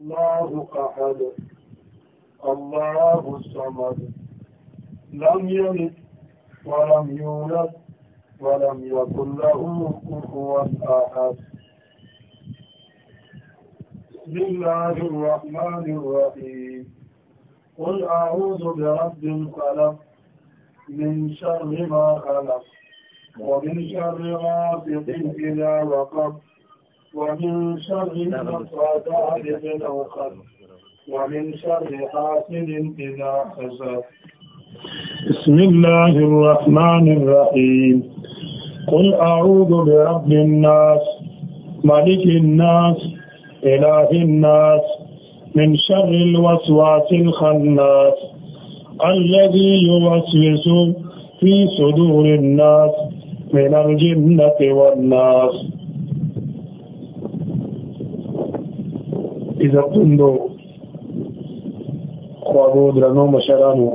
الله أحد الله الصمد. لم يلد ولم يولد ولم يكن له كفوا أحد. بسم الله الرحمن الرحيم. قل أعوذ برب الفلق من شر ما خلق ومن شر غاسق إذا وقب. ومن شر النفاثات في العقد ومن شر حاسد إذا حسد. بسم الله الرحمن الرحيم. قل أعوذ برب الناس ملك الناس إله الناس من شر الوسواس الخناس الذي يوسوس في صدور الناس من الجنة والناس. عزتمندو خواږو درنو مشرانو